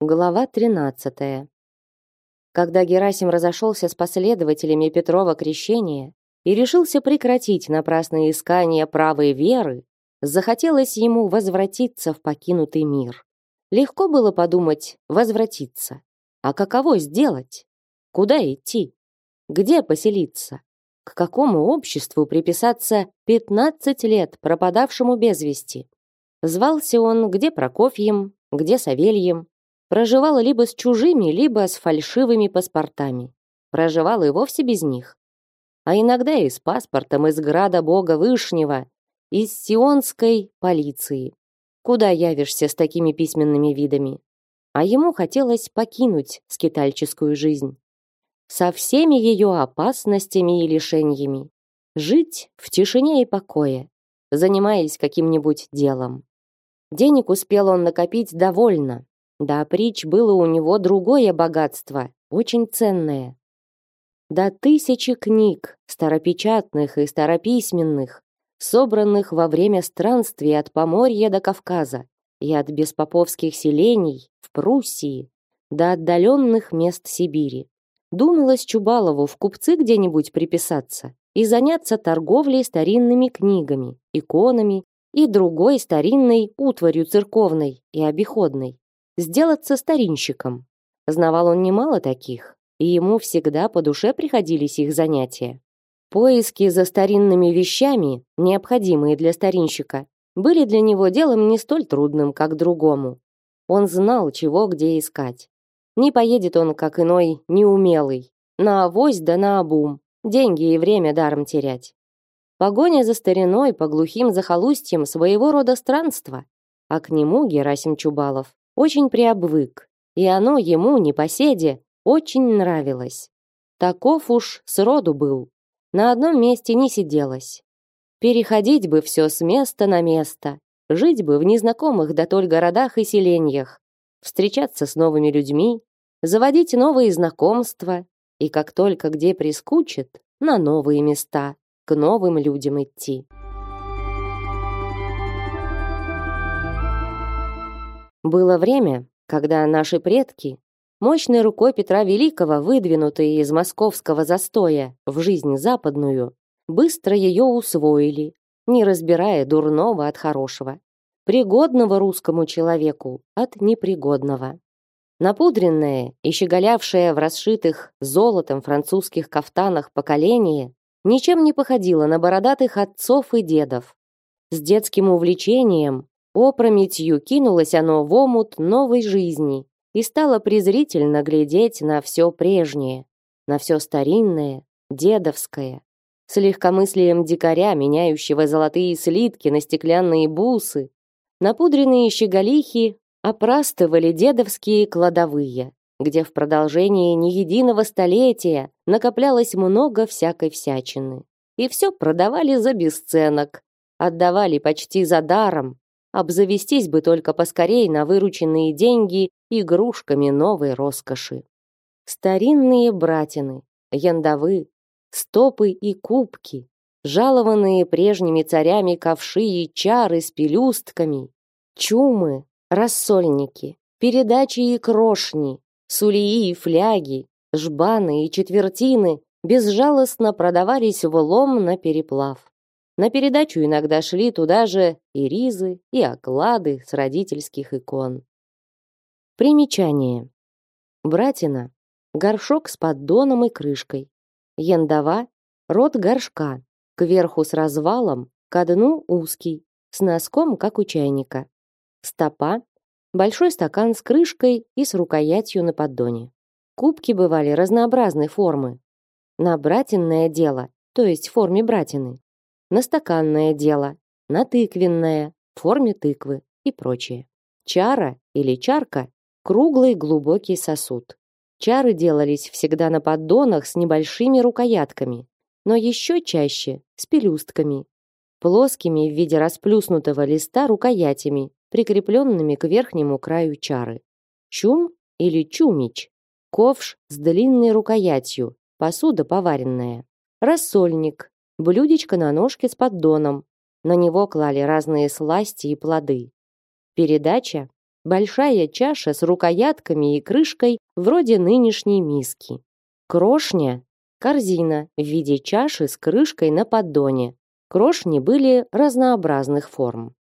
Глава 13. Когда Герасим разошелся с последователями Петрова крещения и решился прекратить напрасные искания правой веры, захотелось ему возвратиться в покинутый мир. Легко было подумать возвратиться. А каково сделать? Куда идти? Где поселиться? К какому обществу приписаться 15 лет пропадавшему без вести? Звался он где Прокофьем, где Савельем, Проживал либо с чужими, либо с фальшивыми паспортами. Проживал и вовсе без них. А иногда и с паспортом из града бога Вышнего, из сионской полиции. Куда явишься с такими письменными видами? А ему хотелось покинуть скитальческую жизнь. Со всеми ее опасностями и лишениями. Жить в тишине и покое, занимаясь каким-нибудь делом. Денег успел он накопить довольно, да притч было у него другое богатство, очень ценное. До тысячи книг, старопечатных и старописьменных, собранных во время странствий от Поморья до Кавказа и от беспоповских селений в Пруссии до отдаленных мест Сибири. Думалось Чубалову в купцы где-нибудь приписаться и заняться торговлей старинными книгами, иконами и другой старинной утварью церковной и обиходной сделаться старинщиком. Знавал он немало таких, и ему всегда по душе приходились их занятия. Поиски за старинными вещами, необходимые для старинщика, были для него делом не столь трудным, как другому. Он знал, чего где искать. Не поедет он, как иной, неумелый, на авось да на обум, деньги и время даром терять. Погоня за стариной по глухим захолустьям своего рода странства, а к нему Герасим Чубалов очень приобвык, и оно ему, непоседе, очень нравилось. Таков уж сроду был. На одном месте не сиделось. Переходить бы все с места на место, жить бы в незнакомых да толь городах и селениях, встречаться с новыми людьми, заводить новые знакомства и как только где прискучит, на новые места, к новым людям идти. Было время, когда наши предки, мощной рукой Петра Великого, выдвинутые из московского застоя в жизнь западную, быстро ее усвоили, не разбирая дурного от хорошего, пригодного русскому человеку от непригодного. Напудренное и щеголявшее в расшитых золотом французских кафтанах поколение ничем не походило на бородатых отцов и дедов. С детским увлечением Опрометью кинулось оно в омут новой жизни и стало презрительно глядеть на все прежнее, на все старинное, дедовское, с легкомыслием дикаря, меняющего золотые слитки на стеклянные бусы. Напудренные щеголихи опрастывали дедовские кладовые, где в продолжении не единого столетия накоплялось много всякой всячины. И все продавали за бесценок, отдавали почти за даром, Обзавестись бы только поскорей на вырученные деньги игрушками новой роскоши. Старинные братины, яндовы, стопы и кубки, жалованные прежними царями ковши и чары с пелюстками, чумы, рассольники, передачи и крошни, сулии и фляги, жбаны и четвертины безжалостно продавались в лом на переплав. На передачу иногда шли туда же и ризы, и оклады с родительских икон. Примечание. Братина – горшок с поддоном и крышкой. Яндова – рот горшка, кверху с развалом, ко дну узкий, с носком, как у чайника. Стопа – большой стакан с крышкой и с рукоятью на поддоне. Кубки бывали разнообразной формы. На братинное дело, то есть в форме братины, на стаканное дело, на тыквенное, в форме тыквы и прочее. Чара или чарка – круглый глубокий сосуд. Чары делались всегда на поддонах с небольшими рукоятками, но еще чаще с пелюстками, плоскими в виде расплюснутого листа рукоятями, прикрепленными к верхнему краю чары. Чум или чумич – ковш с длинной рукоятью, посуда поваренная. Рассольник блюдечко на ножке с поддоном. На него клали разные сласти и плоды. Передача большая чаша с рукоятками и крышкой вроде нынешней миски. Крошня – корзина в виде чаши с крышкой на поддоне. Крошни были разнообразных форм.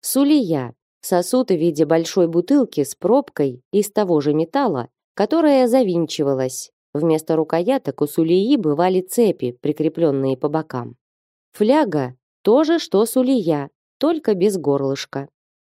Сулия – сосуд в виде большой бутылки с пробкой из того же металла, которая завинчивалась. Вместо рукояток у сулии бывали цепи, прикрепленные по бокам. Фляга – то же, что сулия, только без горлышка.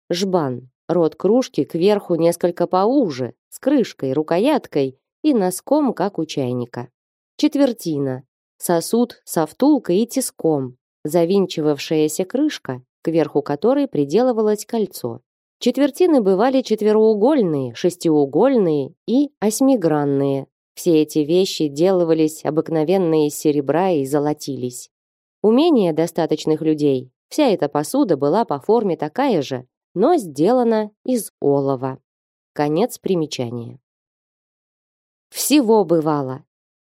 Жбан – рот кружки кверху несколько поуже, с крышкой, рукояткой и носком, как у чайника. Четвертина – сосуд со втулкой и тиском, завинчивавшаяся крышка, кверху которой приделывалось кольцо. Четвертины бывали четвероугольные, шестиугольные и осьмигранные. Все эти вещи делывались обыкновенно из серебра и золотились. Умение достаточных людей, вся эта посуда была по форме такая же, но сделана из олова. Конец примечания. Всего бывало.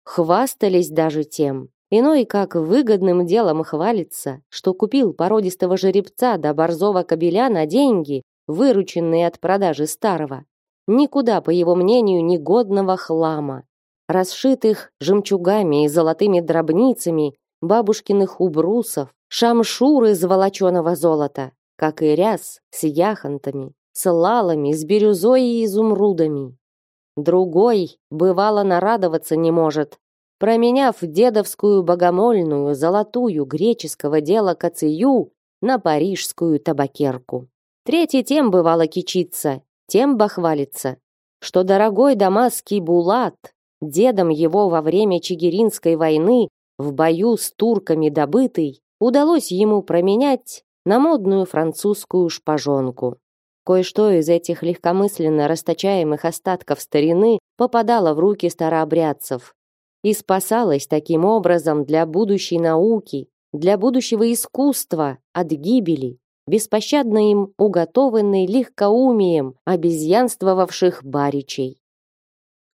Хвастались даже тем, Иной как выгодным делом хвалится, что купил породистого жеребца до борзого кобеля на деньги, вырученные от продажи старого. Никуда, по его мнению, негодного хлама, расшитых жемчугами и золотыми дробницами, бабушкиных убрусов, шамшур из волоченого золота, как и ряс с яхонтами, с лалами, с бирюзой и изумрудами. Другой, бывало, нарадоваться не может, променяв дедовскую богомольную золотую греческого дела кацию на парижскую табакерку. Третий тем бывало кичиться, тем бахвалится, что дорогой дамасский Булат, дедом его во время Чигиринской войны, в бою с турками добытый, удалось ему променять на модную французскую шпажонку. Кое-что из этих легкомысленно расточаемых остатков старины попадало в руки старообрядцев, и спасалась таким образом для будущей науки, для будущего искусства от гибели, беспощадно им уготованной легкоумием обезьянствовавших баричей.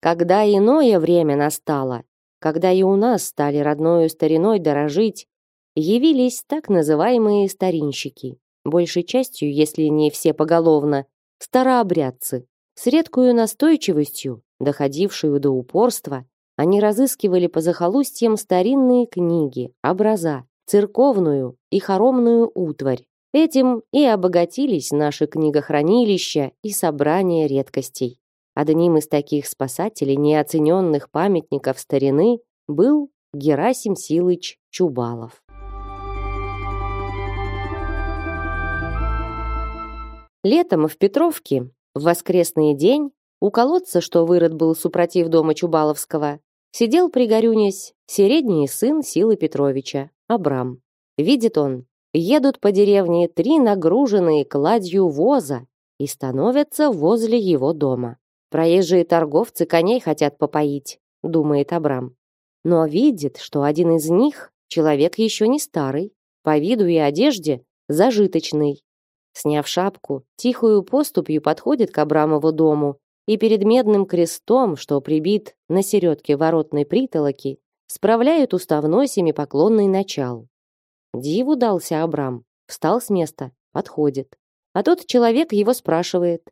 Когда иное время настало, когда и у нас стали родною стариной дорожить, явились так называемые старинщики, большей частью, если не все поголовно, старообрядцы, с редкую настойчивостью, доходившую до упорства, они разыскивали по захолустьям старинные книги, образа, церковную и хоромную утварь. Этим и обогатились наши книгохранилища и собрания редкостей. Одним из таких спасателей неоцененных памятников старины был Герасим Силыч Чубалов. Летом в Петровке в воскресный день у колодца, что вырод был супротив дома Чубаловского, сидел пригорюнясь средний сын Силы Петровича, Абрам. Видит он, едут по деревне три нагруженные кладью воза и становятся возле его дома. Проезжие торговцы коней хотят попоить, думает Абрам. Но видит, что один из них человек еще не старый, по виду и одежде зажиточный. Сняв шапку, тихую поступью подходит к Абрамову дому и перед медным крестом, что прибит на середке воротной притолоки, справляют уставной семипоклонный начал. Диву дался Абрам, встал с места, подходит. А тот человек его спрашивает.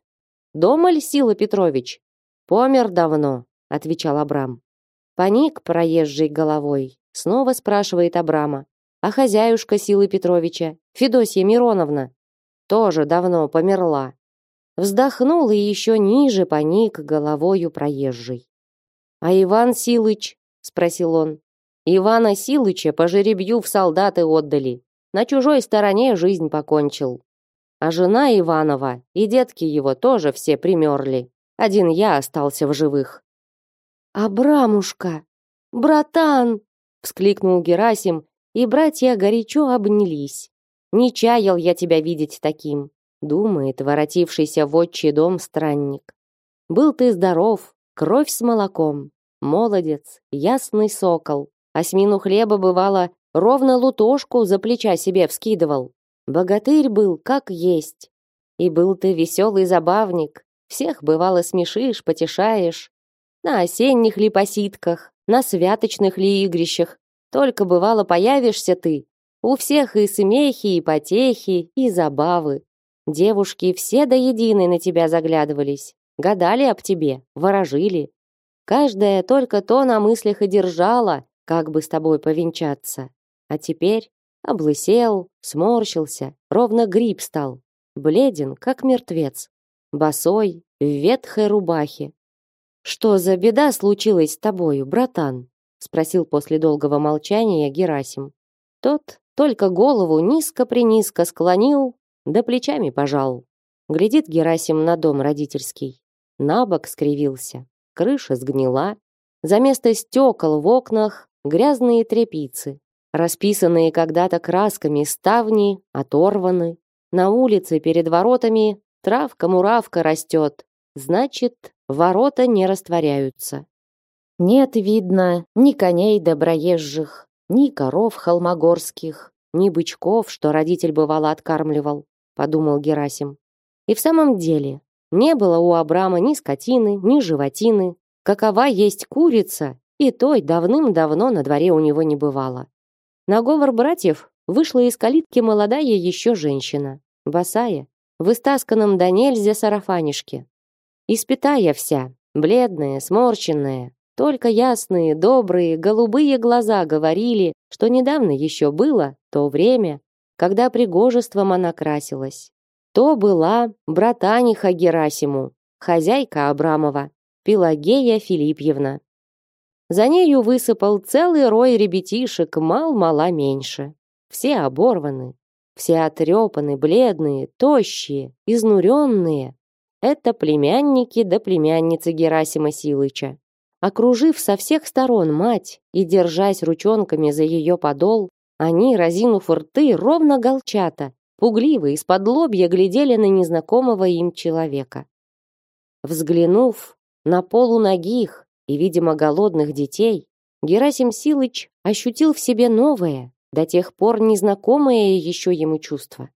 «Дома ли Сила Петрович?» «Помер давно», — отвечал Абрам. Паник проезжей головой, снова спрашивает Абрама. «А хозяюшка Силы Петровича, Федосья Мироновна?» «Тоже давно померла», Вздохнул и еще ниже поник головою проезжий. «А Иван Силыч?» — спросил он. «Ивана Силыча по жеребью в солдаты отдали. На чужой стороне жизнь покончил. А жена Иванова и детки его тоже все примерли. Один я остался в живых». «Абрамушка! Братан!» — вскликнул Герасим, и братья горячо обнялись. «Не чаял я тебя видеть таким думает воротившийся в отчий дом странник. Был ты здоров, кровь с молоком, молодец, ясный сокол. Осьмину хлеба бывало, ровно лутошку за плеча себе вскидывал. Богатырь был, как есть. И был ты веселый забавник, всех бывало смешишь, потешаешь. На осенних ли посидках, на святочных ли игрищах. Только бывало появишься ты, у всех и смехи, и потехи, и забавы. Девушки все до единой на тебя заглядывались, гадали об тебе, ворожили. Каждая только то на мыслях и держала, как бы с тобой повенчаться. А теперь облысел, сморщился, ровно гриб стал, бледен, как мертвец, босой, в ветхой рубахе. Что за беда случилась с тобою, братан? спросил после долгого молчания Герасим. Тот только голову низко-принизко склонил, да плечами пожал. Глядит Герасим на дом родительский. Набок скривился, крыша сгнила, за место стекол в окнах грязные тряпицы, расписанные когда-то красками ставни оторваны. На улице перед воротами травка-муравка растет, значит, ворота не растворяются. Нет, видно, ни коней доброезжих, ни коров холмогорских, ни бычков, что родитель бывало откармливал, подумал Герасим. И в самом деле, не было у Абрама ни скотины, ни животины. Какова есть курица, и той давным-давно на дворе у него не бывало. На говор братьев вышла из калитки молодая еще женщина, босая, в истасканном до нельзя сарафанишке. Испитая вся, бледная, сморщенная, только ясные, добрые, голубые глаза говорили, что недавно еще было то время, когда пригожеством она красилась. То была братаниха Герасиму, хозяйка Абрамова, Пелагея Филипьевна. За нею высыпал целый рой ребятишек, мал-мала меньше. Все оборваны, все отрепаны, бледные, тощие, изнуренные. Это племянники да племянницы Герасима Силыча. Окружив со всех сторон мать и держась ручонками за ее подол, они, разинув рты, ровно голчата, пугливо из-под лобья глядели на незнакомого им человека. Взглянув на полуногих и, видимо, голодных детей, Герасим Силыч ощутил в себе новое, до тех пор незнакомое еще ему чувство.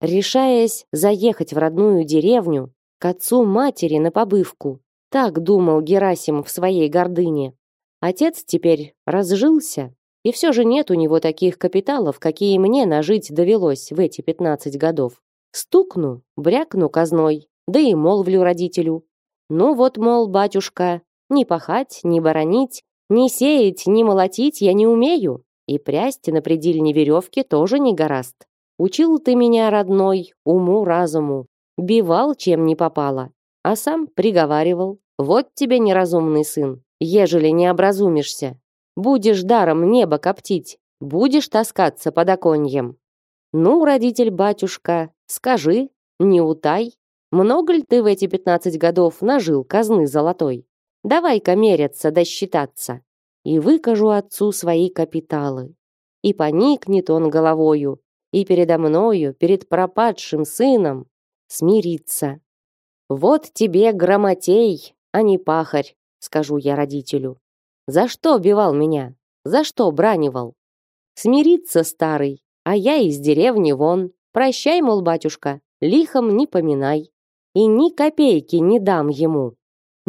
Решаясь заехать в родную деревню, к отцу матери на побывку, так думал Герасим в своей гордыне. Отец теперь разжился, и все же нет у него таких капиталов, какие мне нажить довелось в эти пятнадцать годов. Стукну, брякну казной, да и молвлю родителю. Ну вот, мол, батюшка, ни пахать, ни боронить, ни сеять, ни молотить я не умею, и прясть на предельной веревке тоже не гораст. Учил ты меня, родной, уму-разуму, бивал, чем не попало, а сам приговаривал. Вот тебе неразумный сын, ежели не образумишься. Будешь даром небо коптить, будешь таскаться под оконьем. Ну, родитель-батюшка, скажи, не утай, много ли ты в эти пятнадцать годов нажил казны золотой? Давай-ка меряться да считаться. И выкажу отцу свои капиталы. И поникнет он головою, и передо мною, перед пропадшим сыном, смириться. Вот тебе грамотей, а не пахарь, скажу я родителю. За что бивал меня? За что бранивал? Смириться, старый, а я из деревни вон. Прощай, мол, батюшка, лихом не поминай. И ни копейки не дам ему.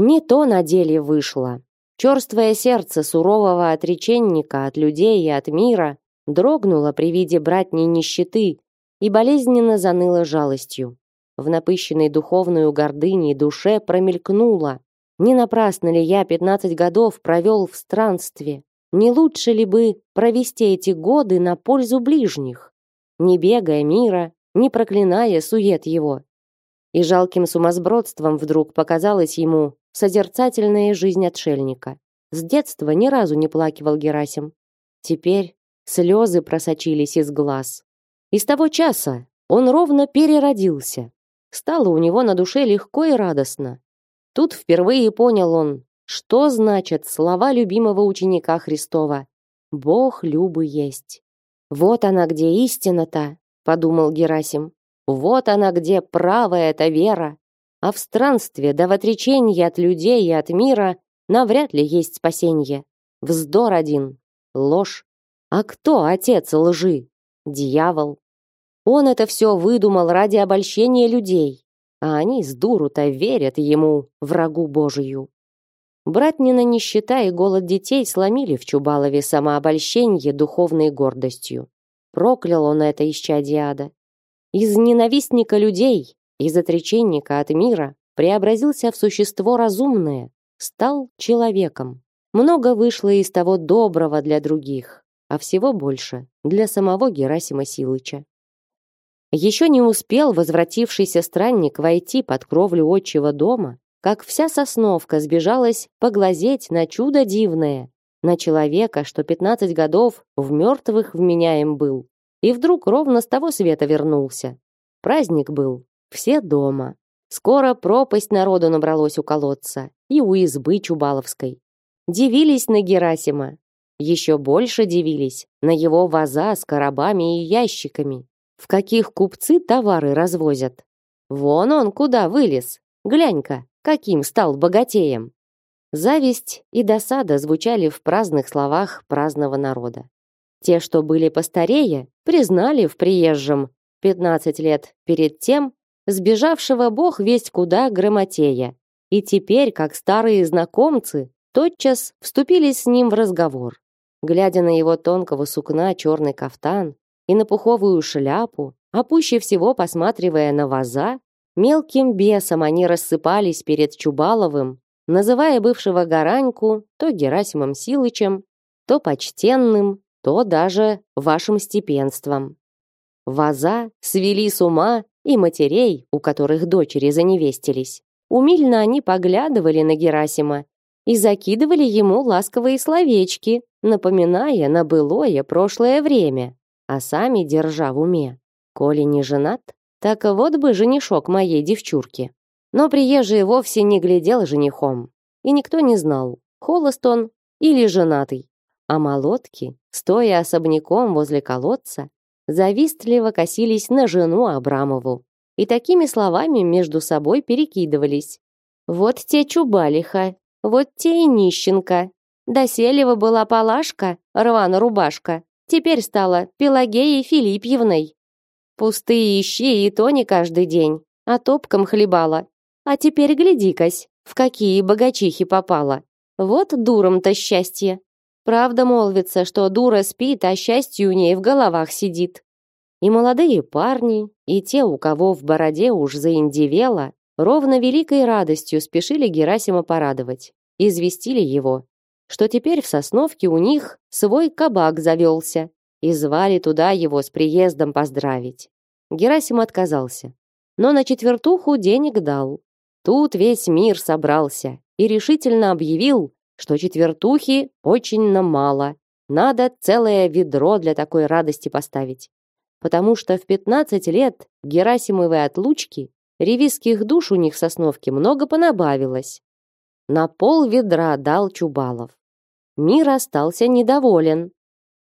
Не то на деле вышло. Черствое сердце сурового отреченника от людей и от мира дрогнуло при виде братней нищеты и болезненно заныло жалостью. В напыщенной духовную гордыней душе промелькнуло. Не напрасно ли я пятнадцать годов провел в странстве? Не лучше ли бы провести эти годы на пользу ближних, не бегая мира, не проклиная сует его? И жалким сумасбродством вдруг показалась ему созерцательная жизнь отшельника. С детства ни разу не плакивал Герасим. Теперь слезы просочились из глаз. И с того часа он ровно переродился, Стало у него на душе легко и радостно. Тут впервые понял он, что значат слова любимого ученика Христова «Бог любы есть». «Вот она где истина-то», — подумал Герасим. «Вот она где правая эта вера. А в странстве да в отречении от людей и от мира навряд ли есть спасенье. Вздор один, ложь. А кто отец лжи? Дьявол. Он это все выдумал ради обольщения людей, а они с дуру-то верят ему, врагу Божию. Братнина нищета и голод детей сломили в Чубалове самообольщение духовной гордостью. Проклял он это исчадие ада. Из ненавистника людей, из отреченника от мира, преобразился в существо разумное, стал человеком. Много вышло из того доброго для других, а всего больше для самого Герасима Силыча. Еще не успел возвратившийся странник войти под кровлю отчего дома, как вся сосновка сбежалась поглазеть на чудо дивное, на человека, что пятнадцать годов в мертвых вменяем был, и вдруг ровно с того света вернулся. Праздник был, все дома. Скоро пропасть народу набралось у колодца и у избы Чубаловской. Дивились на Герасима. Еще больше дивились на его ваза с коробами и ящиками, в каких купцы товары развозят. Вон он куда вылез. Глянь-ка, каким стал богатеем. Зависть и досада звучали в праздных словах праздного народа. Те, что были постарее, признали в приезжем 15 лет перед тем сбежавшего бог весть куда грамотея. И теперь, как старые знакомцы, тотчас вступили с ним в разговор. Глядя на его тонкого сукна черный кафтан, и на пуховую шляпу, а пуще всего посматривая на ваза, мелким бесом они рассыпались перед Чубаловым, называя бывшего Гараньку то Герасимом Силычем, то почтенным, то даже вашим степенством. Ваза свели с ума и матерей, у которых дочери заневестились. Умильно они поглядывали на Герасима и закидывали ему ласковые словечки, напоминая на былое прошлое время а сами держа в уме. Коли не женат, так вот бы женишок моей девчурки. Но приезжий вовсе не глядел женихом, и никто не знал, холост он или женатый. А молотки, стоя особняком возле колодца, завистливо косились на жену Абрамову и такими словами между собой перекидывались. «Вот те чубалиха, вот те и нищенка, до Селева была палашка, рвана рубашка, Теперь стала Пелагеей Филиппьевной. Пустые щи и то не каждый день, а топком хлебала. А теперь гляди-кась, в какие богачихи попала. Вот дурам-то счастье. Правда молвится, что дура спит, а счастье у ней в головах сидит. И молодые парни, и те, у кого в бороде уж заиндевело, ровно великой радостью спешили Герасима порадовать. Известили его, что теперь в Сосновке у них свой кабак завелся, и звали туда его с приездом поздравить. Герасим отказался, но на четвертуху денег дал. Тут весь мир собрался и решительно объявил, что четвертухи очень нам мало, надо целое ведро для такой радости поставить. Потому что в 15 лет Герасимовой отлучки ревизских душ у них в Сосновке много понабавилось. На пол ведра дал Чубалов. Мир остался недоволен.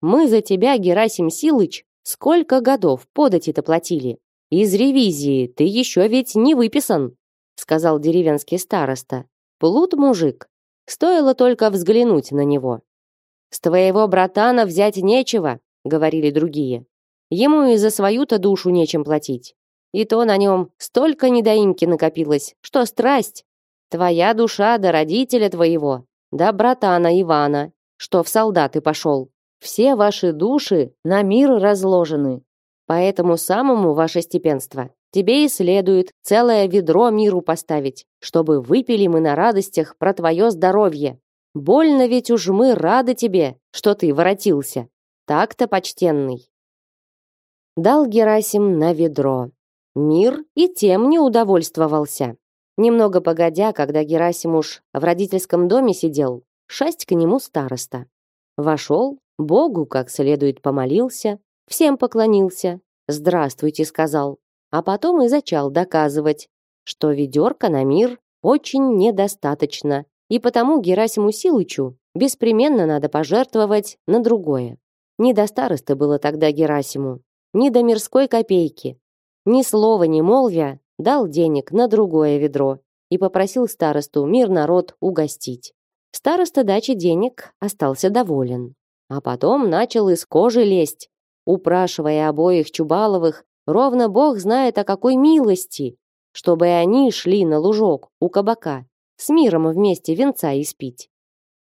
Мы за тебя, Герасим Силыч, сколько годов подати-то платили? Из ревизии ты еще ведь не выписан, сказал деревенский староста. Плут мужик. Стоило только взглянуть на него. С твоего братана взять нечего, говорили другие. Ему и за свою-то душу нечем платить. И то на нем столько недоимки накопилось, что страсть. Твоя душа до родителя твоего, да братана Ивана, что в солдаты пошел. Все ваши души на мир разложены. Поэтому самому ваше степенство тебе и следует целое ведро миру поставить, чтобы выпили мы на радостях про твое здоровье. Больно ведь уж мы рады тебе, что ты воротился. Так-то, почтенный. Дал Герасим на ведро. Мир и тем не удовольствовался. Немного погодя, когда Герасимуш в родительском доме сидел, шасть к нему староста. Вошел, Богу как следует помолился, всем поклонился, «Здравствуйте», сказал, а потом и зачал доказывать, что ведерко на мир очень недостаточно, и потому Герасиму Силычу беспременно надо пожертвовать на другое. Не до старосты было тогда Герасиму, ни до мирской копейки. Ни слова не молвя, дал денег на другое ведро и попросил старосту мир народ угостить. Староста дачи денег остался доволен, а потом начал из кожи лезть, упрашивая обоих Чубаловых, ровно Бог знает о какой милости, чтобы они шли на лужок у кабака, с миром вместе венца испить.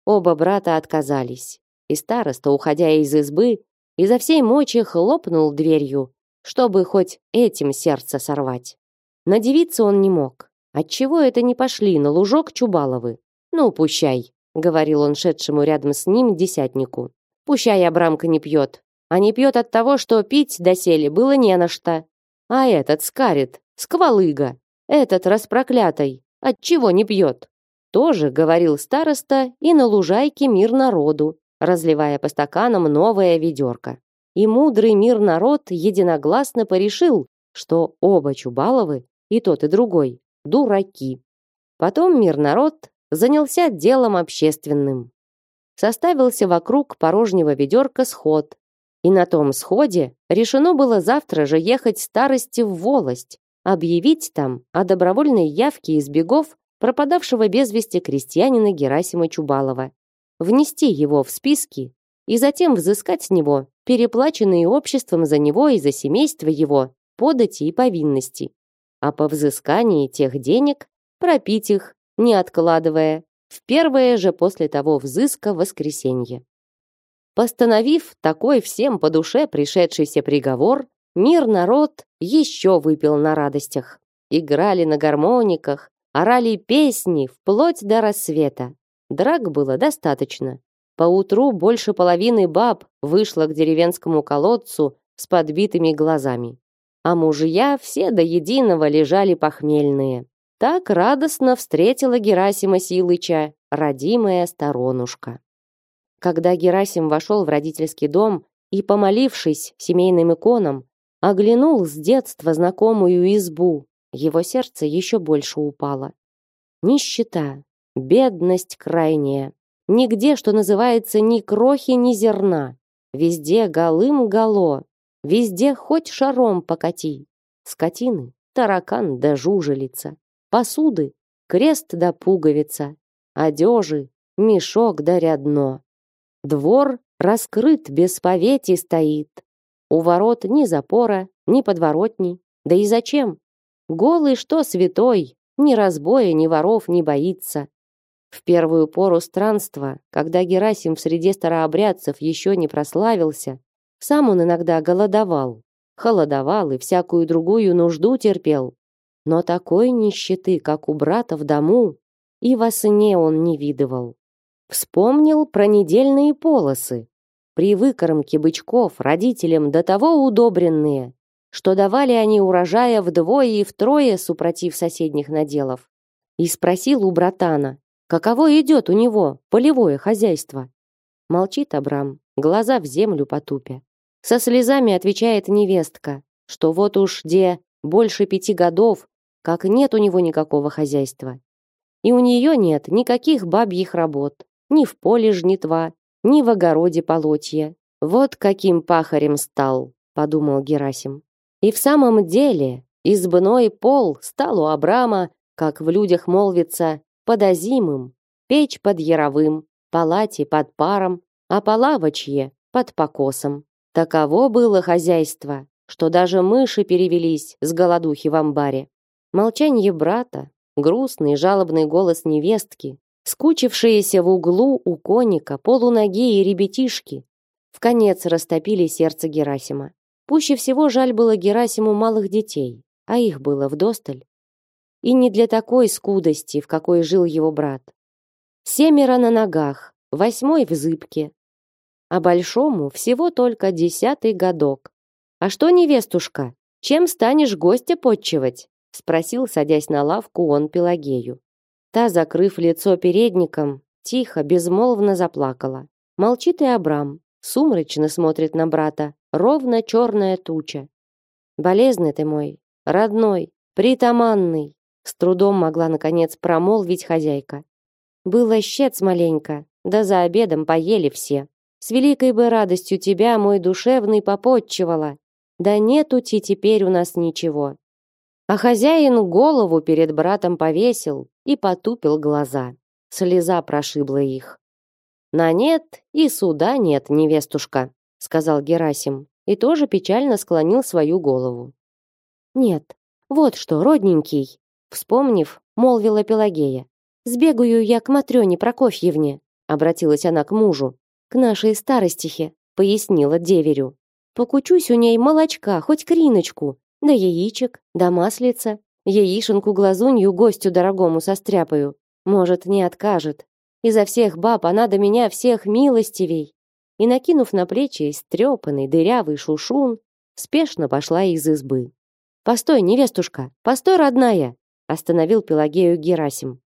Оба брата отказались, и староста, уходя из избы, изо всей мочи хлопнул дверью, чтобы хоть этим сердце сорвать. Надевиться он не мог. Отчего это не пошли на лужок Чубаловы? Ну, пущай, говорил он шедшему рядом с ним десятнику. Пущай Абрамка не пьет. А не пьет от того, что пить доселе было не на что. А этот скарит, сквалыга, этот распроклятый, отчего не пьет? Тоже говорил староста и на лужайке мир народу, разливая по стаканам новое ведерко. И мудрый мир народ единогласно порешил, что оба Чубаловы, и тот и другой, дураки. Потом мир народ занялся делом общественным. Составился вокруг порожнего ведерка сход, и на том сходе решено было завтра же ехать старости в волость, объявить там о добровольной явке из бегов пропадавшего без вести крестьянина Герасима Чубалова, внести его в списки и затем взыскать с него переплаченные обществом за него и за семейство его подати и повинности, а по взыскании тех денег пропить их, не откладывая, в первое же после того взыска воскресенье. Постановив такой всем по душе пришедшийся приговор, мир народ еще выпил на радостях. Играли на гармониках, орали песни вплоть до рассвета. Драк было достаточно. Поутру больше половины баб вышло к деревенскому колодцу с подбитыми глазами. А мужья все до единого лежали похмельные. Так радостно встретила Герасима Силыча родимая сторонушка. Когда Герасим вошел в родительский дом и, помолившись семейным иконам, оглянул с детства знакомую избу, его сердце еще больше упало. Нищета, бедность крайняя. Нигде, что называется, ни крохи, ни зерна. Везде голым-гало. Везде хоть шаром покати. Скотины, таракан да жужелица. Посуды, крест да пуговица. Одежи, мешок да рядно. Двор раскрыт без повети стоит. У ворот ни запора, ни подворотни. Да и зачем? Голый что святой, ни разбоя, ни воров не боится. В первую пору странства, когда Герасим в среде старообрядцев еще не прославился, сам он иногда голодовал, холодовал и всякую другую нужду терпел. Но такой нищеты, как у брата в дому, и во сне он не видывал. Вспомнил про недельные полосы. При выкормке бычков родителям до того удобренные, что давали они урожая вдвое и втрое супротив соседних наделов. И спросил у братана, каково идет у него полевое хозяйство. Молчит Абрам, глаза в землю потупя. Со слезами отвечает невестка, что вот уж где больше пяти годов, как нет у него никакого хозяйства. И у нее нет никаких бабьих работ, ни в поле жнитва, ни в огороде полотья. Вот каким пахарем стал, подумал Герасим. И в самом деле избной пол стал у Абрама, как в людях молвится, подозимым, печь под яровым, палати под паром, а полавочье под покосом. Таково было хозяйство, что даже мыши перевелись с голодухи в амбаре. Молчанье брата, грустный жалобный голос невестки, скучившиеся в углу у коника полуноги и ребятишки, в конец растопили сердце Герасима. Пуще всего жаль было Герасиму малых детей, а их было вдосталь. И не для такой скудости, в какой жил его брат. Семеро на ногах, восьмой в зыбке, а большому всего только десятый годок. «А что, невестушка, чем станешь гостя подчивать?» спросил, садясь на лавку он Пелагею. Та, закрыв лицо передником, тихо, безмолвно заплакала. Молчит и Абрам, сумрачно смотрит на брата, ровно черная туча. Болезный ты мой, родной, притаманный, с трудом могла наконец промолвить хозяйка. Было щец маленько, да за обедом поели все. С великой бы радостью тебя, мой душевный, попотчевала. Да нету ти теперь у нас ничего. А хозяин голову перед братом повесил и потупил глаза. Слеза прошибла их. На нет и суда нет, невестушка сказал Герасим и тоже печально склонил свою голову. Нет, вот что, родненький, вспомнив, молвила Пелагея. Сбегаю я к Матрёне Прокофьевне, обратилась она к мужу. К нашей старостихе, пояснила деверю. Покучусь у ней молочка, хоть криночку, да яичек, да маслица. Яишенку глазунью гостю дорогому состряпаю. Может, не откажет. Изо всех баб она до меня всех милостивей. И накинув на плечи стрепанный дырявый шушун, спешно пошла из избы. Постой, невестушка, постой, родная, остановил Пелагею Герасим.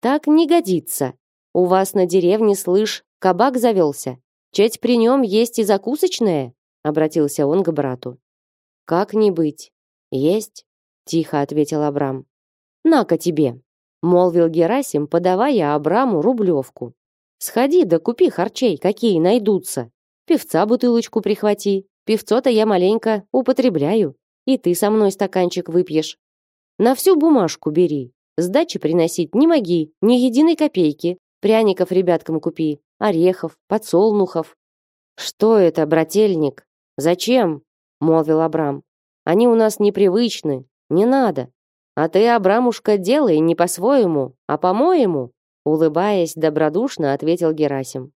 Так не годится. У вас на деревне, слышь, кабак завелся. Чуть при нем есть и закусочная, обратился он к брату. Как не быть? Есть, тихо ответил Абрам. На-ка тебе, молвил Герасим, подавая Абраму рублевку. Сходи да купи харчей, какие найдутся. Певца бутылочку прихвати. Певцо-то я маленько употребляю, и ты со мной стаканчик выпьешь. На всю бумажку бери. Сдачи приносить не моги, ни единой копейки. Пряников ребяткам купи, орехов, подсолнухов. Что это, брательник? Зачем? молвил Абрам. Они у нас непривычны, не надо. А ты, Абрамушка, делай не по-своему, а по-моему, улыбаясь добродушно, ответил Герасим.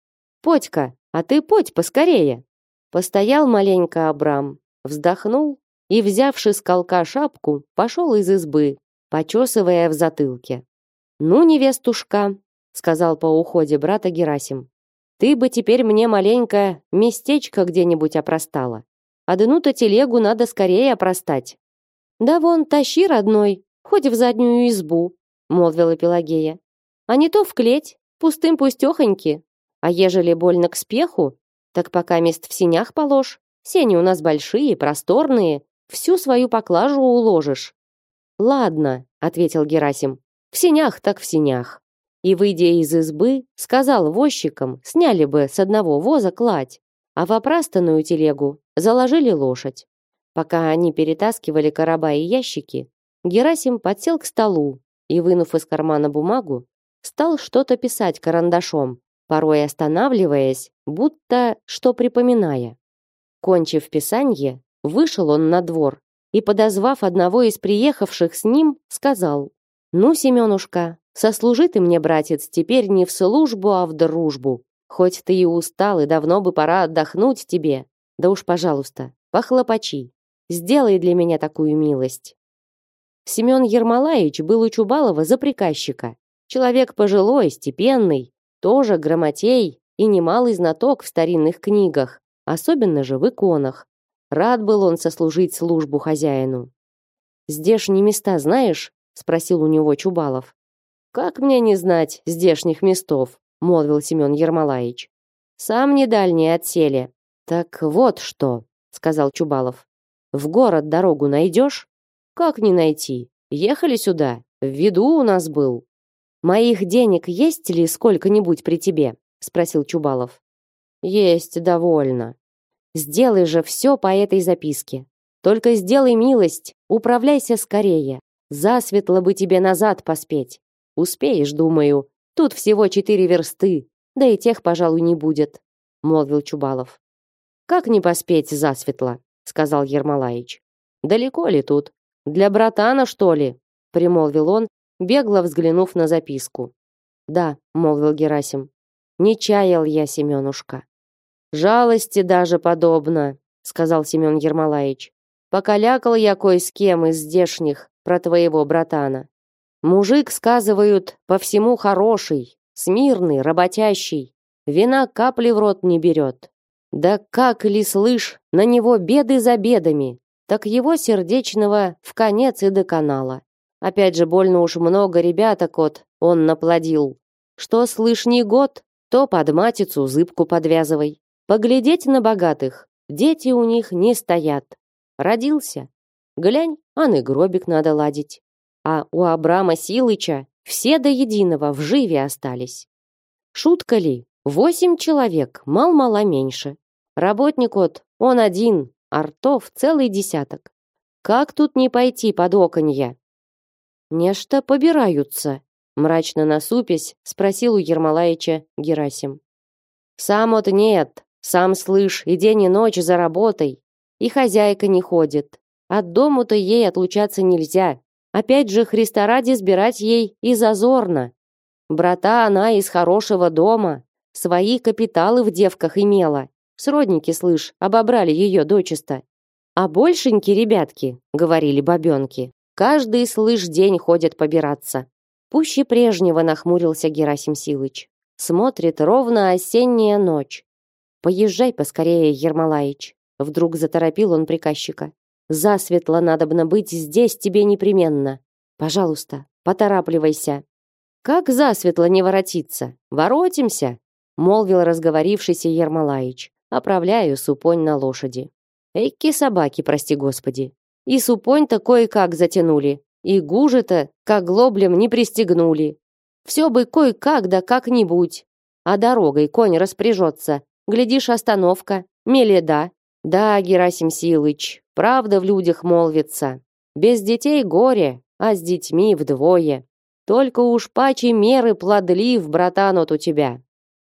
Потька, а ты поть поскорее. Постоял маленько Абрам, вздохнул и, взявши с колка шапку, пошел из избы, почесывая в затылке. Ну, невестушка, сказал по уходе брата Герасим. Ты бы теперь мне маленько местечко где-нибудь опростала. Одну-то телегу надо скорее опростать. Да вон, тащи, родной, хоть в заднюю избу, молвила Пелагея. А не то в клеть, пустым пустехоньки. А ежели больно к спеху, так пока мест в синях положь. Сени у нас большие, просторные, всю свою поклажу уложишь. Ладно, ответил Герасим. В синях так в синях. И выйдя из избы, сказал возчикам, сняли бы с одного воза кладь, а в опростанную телегу заложили лошадь. Пока они перетаскивали короба и ящики, Герасим подсел к столу и, вынув из кармана бумагу, стал что-то писать карандашом, порой останавливаясь, будто что припоминая. Кончив писанье, вышел он на двор и, подозвав одного из приехавших с ним, сказал, «Ну, Семенушка, сослужи ты мне, братец, теперь не в службу, а в дружбу. Хоть ты и устал, и давно бы пора отдохнуть тебе. Да уж, пожалуйста, похлопочи. Сделай для меня такую милость. Семен Ермолаевич был у Чубалова за приказчика. Человек пожилой, степенный, тоже грамотей и немалый знаток в старинных книгах, особенно же в иконах. Рад был он сослужить службу хозяину. «Здешние места знаешь?» — спросил у него Чубалов. «Как мне не знать здешних местов?» — молвил Семен Ермолаевич. «Сам не дальний отсели». «Так вот что», — сказал Чубалов. В город дорогу найдешь? Как не найти? Ехали сюда. В виду у нас был. Моих денег есть ли сколько-нибудь при тебе? Спросил Чубалов. Есть довольно. Сделай же все по этой записке. Только сделай милость, управляйся скорее. Засветло бы тебе назад поспеть. Успеешь, думаю. Тут всего четыре версты, да и тех, пожалуй, не будет, молвил Чубалов. Как не поспеть засветло? сказал Ермолаич. Далеко ли тут? Для братана, что ли? примолвил он, бегло взглянув на записку. Да, молвил Герасим. Не чаял я, Семенушка. Жалости даже подобно, сказал Семен Ермолаич. Покалякал я кое с кем из здешних про твоего братана. Мужик, сказывают, по всему хороший, смирный, работящий. Вина капли в рот не берет. Да как ли слышь, на него беды за бедами, так его сердечного в конец и до канала. Опять же больно уж много ребяток от он наплодил. Что слышь не год, то под матицу зыбку подвязывай. Поглядеть на богатых, дети у них не стоят. Родился. Глянь, ан и гробик надо ладить. А у Абрама Силыча все до единого в живе остались. Шутка ли? Восемь человек, мал-мала меньше. Работник от, он один, артов целый десяток. Как тут не пойти под оконья? Нечто побираются, мрачно насупясь, спросил у Ермолаича Герасим. Сам от нет, сам слышь, и день и ночь за работой, и хозяйка не ходит. От дому-то ей отлучаться нельзя. Опять же, Христа ради сбирать ей и зазорно. Брата она из хорошего дома, свои капиталы в девках имела Сродники, слышь, обобрали ее дочисто. А большеньки ребятки, говорили бабенки, каждый, слышь, день ходят побираться. Пуще прежнего нахмурился Герасим Силыч. Смотрит ровно осенняя ночь. Поезжай поскорее, Ермолаич. Вдруг заторопил он приказчика. Засветло надобно быть здесь тебе непременно. Пожалуйста, поторапливайся. Как засветло не воротиться? Воротимся, молвил разговорившийся Ермолаич, оправляя супонь на лошади. Эки собаки, прости господи. И супонь-то кое-как затянули, и гужи-то, как глоблем, не пристегнули. Все бы кое-как да как-нибудь. А дорогой конь распряжется. Глядишь, остановка, меледа. Да, Герасим Силыч, правда в людях молвится. Без детей горе, а с детьми вдвое. Только уж паче меры плодлив, братан, от у тебя.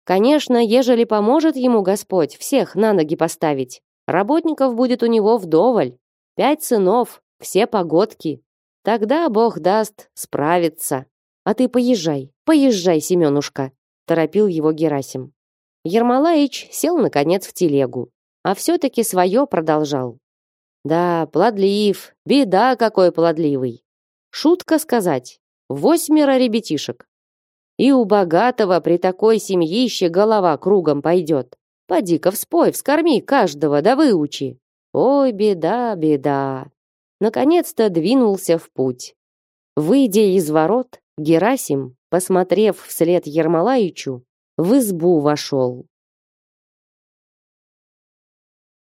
Конечно, ежели поможет ему Господь всех на ноги поставить, работников будет у него вдоволь. Пять сынов, все погодки. Тогда Бог даст справиться. А ты поезжай, поезжай, Семенушка, торопил его Герасим. Ермолаич сел наконец в телегу, а все таки свое продолжал. Да, плодлив, беда какой плодливый. Шутка сказать. Восьмеро ребятишек. И у богатого при такой семьище голова кругом пойдет. Поди-ка вспой, вскорми каждого, да выучи. Ой, беда, беда. Наконец-то двинулся в путь. Выйдя из ворот, Герасим, посмотрев вслед Ермолаичу, в избу вошел.